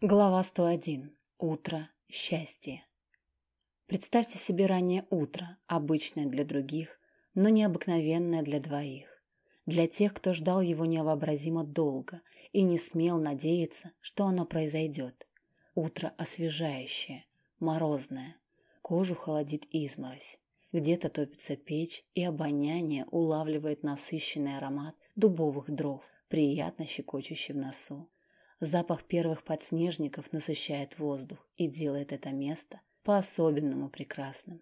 Глава 101. Утро. Счастье. Представьте себе раннее утро, обычное для других, но необыкновенное для двоих. Для тех, кто ждал его невообразимо долго и не смел надеяться, что оно произойдет. Утро освежающее, морозное. Кожу холодит изморозь. Где-то топится печь, и обоняние улавливает насыщенный аромат дубовых дров, приятно щекочущий в носу. Запах первых подснежников насыщает воздух и делает это место по-особенному прекрасным.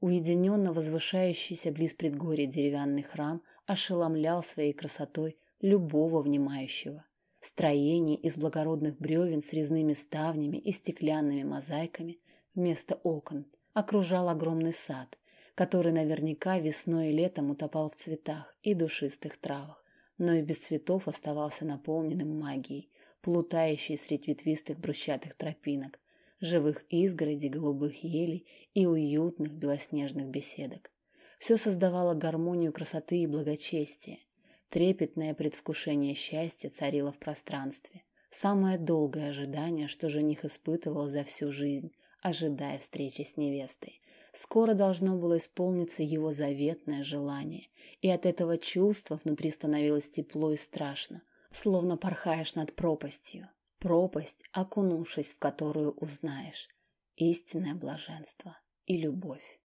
Уединенно возвышающийся близ предгорья деревянный храм ошеломлял своей красотой любого внимающего. Строение из благородных бревен с резными ставнями и стеклянными мозаиками вместо окон окружал огромный сад, который наверняка весной и летом утопал в цветах и душистых травах, но и без цветов оставался наполненным магией, плутающие среди ветвистых брусчатых тропинок, живых изгородей, голубых елей и уютных белоснежных беседок. Все создавало гармонию красоты и благочестия. Трепетное предвкушение счастья царило в пространстве. Самое долгое ожидание, что жених испытывал за всю жизнь, ожидая встречи с невестой. Скоро должно было исполниться его заветное желание, и от этого чувства внутри становилось тепло и страшно, словно порхаешь над пропастью. Пропасть, окунувшись в которую узнаешь истинное блаженство и любовь.